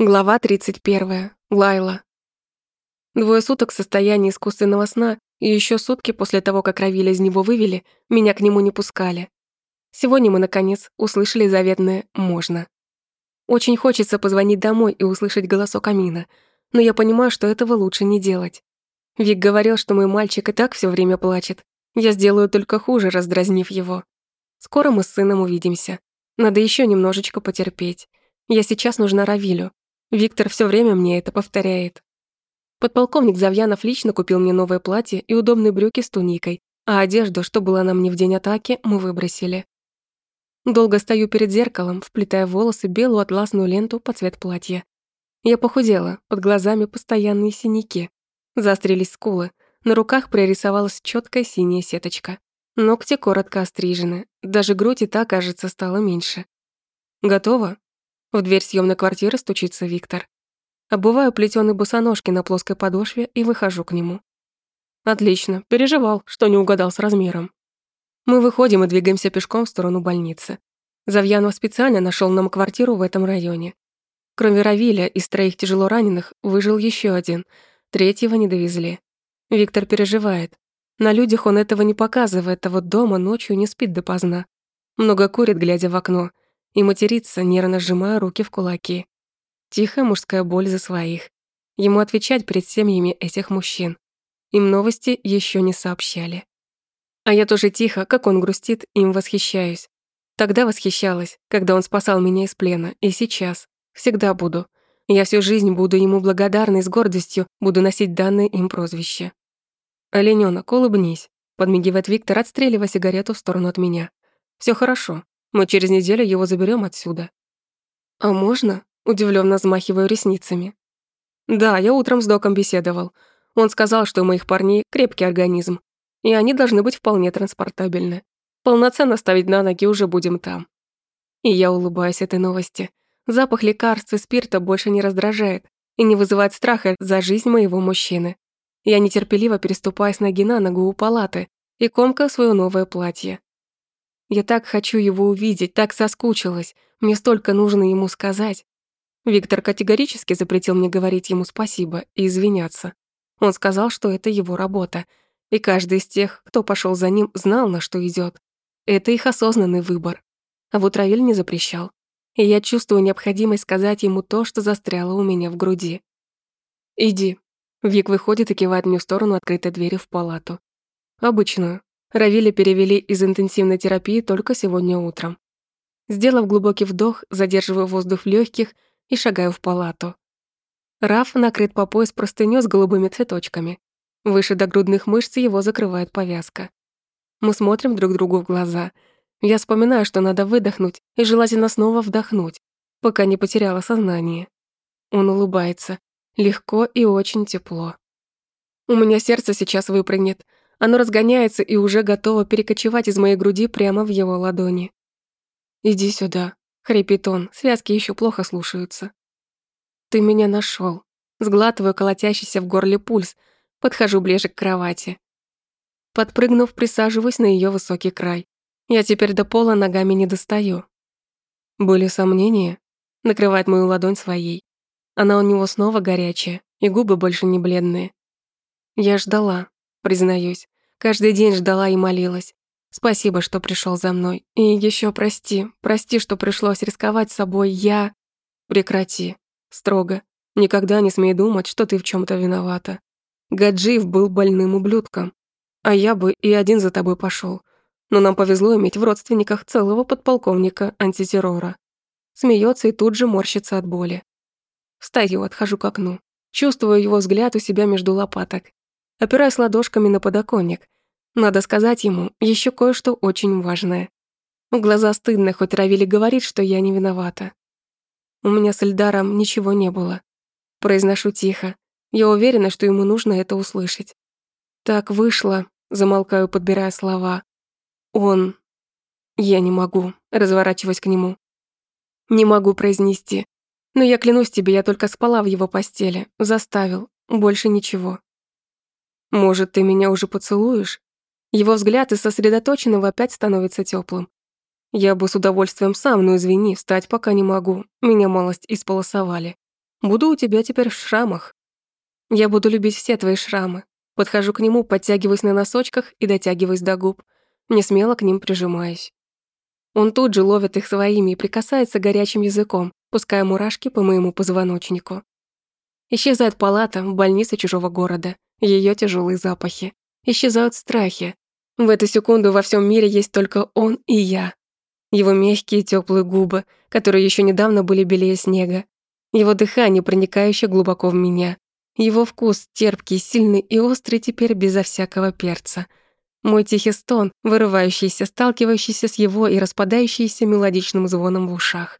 Глава 31. Лайла. Двое суток в состоянии искусственного сна и еще сутки после того, как Равиля из него вывели, меня к нему не пускали. Сегодня мы, наконец, услышали заветное «можно». Очень хочется позвонить домой и услышать голосок Амина, но я понимаю, что этого лучше не делать. Вик говорил, что мой мальчик и так все время плачет. Я сделаю только хуже, раздразнив его. Скоро мы с сыном увидимся. Надо еще немножечко потерпеть. Я сейчас нужна Равилю, Виктор все время мне это повторяет. Подполковник Завьянов лично купил мне новое платье и удобные брюки с туникой, а одежду, что была на мне в день атаки, мы выбросили. Долго стою перед зеркалом, вплетая в волосы белую атласную ленту по цвет платья. Я похудела, под глазами постоянные синяки. Заострились скулы, на руках прорисовалась четкая синяя сеточка. Ногти коротко острижены, даже грудь и та, кажется, стала меньше. Готово? В дверь съемной квартиры стучится Виктор. Обуваю плетёные босоножки на плоской подошве и выхожу к нему. Отлично, переживал, что не угадал с размером. Мы выходим и двигаемся пешком в сторону больницы. Завьянов специально нашел нам квартиру в этом районе. Кроме Равиля, из троих тяжело раненых выжил еще один, третьего не довезли. Виктор переживает. На людях он этого не показывает, а вот дома ночью не спит допоздна. Много курит, глядя в окно, и материться, нервно сжимая руки в кулаки. Тихая мужская боль за своих. Ему отвечать перед семьями этих мужчин. Им новости еще не сообщали. А я тоже тихо, как он грустит, им восхищаюсь. Тогда восхищалась, когда он спасал меня из плена, и сейчас. Всегда буду. Я всю жизнь буду ему благодарна и с гордостью буду носить данное им прозвище. «Оленёнок, улыбнись», — подмигивает Виктор, отстреливая сигарету в сторону от меня. Все хорошо. Мы через неделю его заберем отсюда». «А можно?» – удивленно взмахиваю ресницами. «Да, я утром с доком беседовал. Он сказал, что у моих парней крепкий организм, и они должны быть вполне транспортабельны. Полноценно ставить на ноги уже будем там». И я улыбаюсь этой новости. Запах лекарств и спирта больше не раздражает и не вызывает страха за жизнь моего мужчины. Я нетерпеливо переступаю с ноги на ногу у палаты и комкаю свое новое платье. Я так хочу его увидеть, так соскучилась. Мне столько нужно ему сказать. Виктор категорически запретил мне говорить ему спасибо и извиняться. Он сказал, что это его работа, и каждый из тех, кто пошел за ним, знал, на что идет. Это их осознанный выбор. А вот Равиль не запрещал. И я чувствую необходимость сказать ему то, что застряло у меня в груди. «Иди». Вик выходит и кивает мне в сторону открытой двери в палату. Обычную, Равиля перевели из интенсивной терапии только сегодня утром. Сделав глубокий вдох, задерживаю воздух в легких и шагаю в палату. Раф накрыт по пояс простынёй с голубыми цветочками. Выше до грудных мышц его закрывает повязка. Мы смотрим друг другу в глаза. Я вспоминаю, что надо выдохнуть и желательно снова вдохнуть, пока не потеряла сознание. Он улыбается. Легко и очень тепло. У меня сердце сейчас выпрыгнет, оно разгоняется и уже готово перекочевать из моей груди прямо в его ладони. «Иди сюда», — хрипит он, связки еще плохо слушаются. «Ты меня нашел. Сглатываю колотящийся в горле пульс, подхожу ближе к кровати. Подпрыгнув, присаживаюсь на ее высокий край. Я теперь до пола ногами не достаю. Были сомнения? Накрывает мою ладонь своей. Она у него снова горячая, и губы больше не бледные. Я ждала, признаюсь. Каждый день ждала и молилась. Спасибо, что пришел за мной. И еще прости, прости, что пришлось рисковать собой. Я... Прекрати. Строго. Никогда не смей думать, что ты в чем то виновата. Гаджиев был больным ублюдком. А я бы и один за тобой пошел. Но нам повезло иметь в родственниках целого подполковника антитеррора. Смеется и тут же морщится от боли. Встаю, отхожу к окну. Чувствую его взгляд у себя между лопаток опираясь ладошками на подоконник. Надо сказать ему еще кое-что очень важное. В глаза стыдно, хоть Равили говорит, что я не виновата. У меня с Эльдаром ничего не было. Произношу тихо. Я уверена, что ему нужно это услышать. Так вышло, замолкаю, подбирая слова. Он... Я не могу, разворачиваясь к нему. Не могу произнести. Но я клянусь тебе, я только спала в его постели. Заставил. Больше ничего. Может, ты меня уже поцелуешь? Его взгляд из сосредоточенного опять становится теплым. Я бы с удовольствием сам, но извини, встать пока не могу. Меня малость исполосовали. Буду у тебя теперь в шрамах. Я буду любить все твои шрамы. Подхожу к нему, подтягиваюсь на носочках и дотягиваюсь до губ. Не смело к ним прижимаюсь. Он тут же ловит их своими и прикасается горячим языком, пуская мурашки по моему позвоночнику. Исчезает палата в больнице чужого города, ее тяжелые запахи. Исчезают страхи. В эту секунду во всем мире есть только он и я. Его мягкие теплые губы, которые еще недавно были белее снега. Его дыхание, проникающее глубоко в меня. Его вкус терпкий, сильный и острый теперь безо всякого перца. Мой тихий стон, вырывающийся, сталкивающийся с его и распадающийся мелодичным звоном в ушах.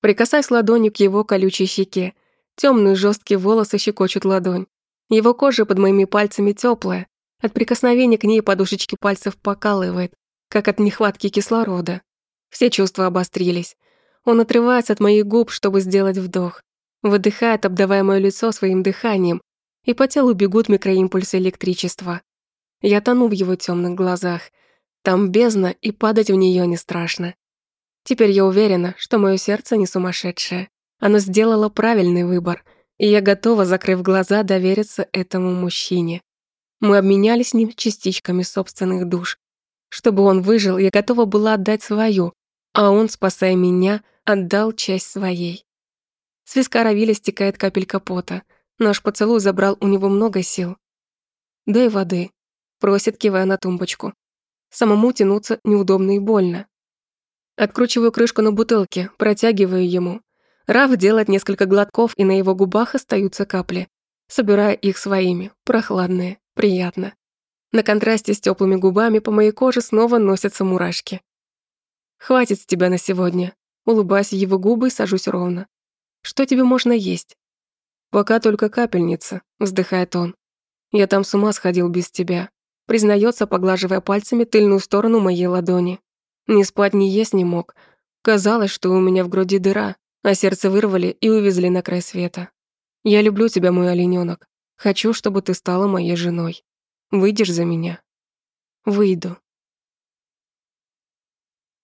Прикасаясь ладонью к его колючей щеке, темные жесткие волосы щекочут ладонь. Его кожа под моими пальцами теплая, от прикосновения к ней подушечки пальцев покалывает, как от нехватки кислорода. Все чувства обострились. Он отрывается от моих губ, чтобы сделать вдох. Выдыхает, обдавая моё лицо своим дыханием, и по телу бегут микроимпульсы электричества. Я тону в его темных глазах. Там бездна, и падать в нее не страшно. Теперь я уверена, что мое сердце не сумасшедшее. Оно сделало правильный выбор, и я готова, закрыв глаза, довериться этому мужчине. Мы обменялись с ним частичками собственных душ. Чтобы он выжил, я готова была отдать свою, а он, спасая меня, отдал часть своей. С виска Равиля стекает капелька пота. Наш поцелуй забрал у него много сил. «Дай воды», — просит, кивая на тумбочку. Самому тянуться неудобно и больно. Откручиваю крышку на бутылке, протягиваю ему. Раф делает несколько глотков, и на его губах остаются капли. Собирая их своими, прохладные, приятно. На контрасте с теплыми губами по моей коже снова носятся мурашки. «Хватит с тебя на сегодня». Улыбаясь его губы и сажусь ровно. «Что тебе можно есть?» «Пока только капельница», — вздыхает он. «Я там с ума сходил без тебя», — признается, поглаживая пальцами тыльную сторону моей ладони. Ни спать, ни есть не мог. Казалось, что у меня в груди дыра, а сердце вырвали и увезли на край света. Я люблю тебя, мой оленёнок. Хочу, чтобы ты стала моей женой. Выйдешь за меня?» «Выйду»,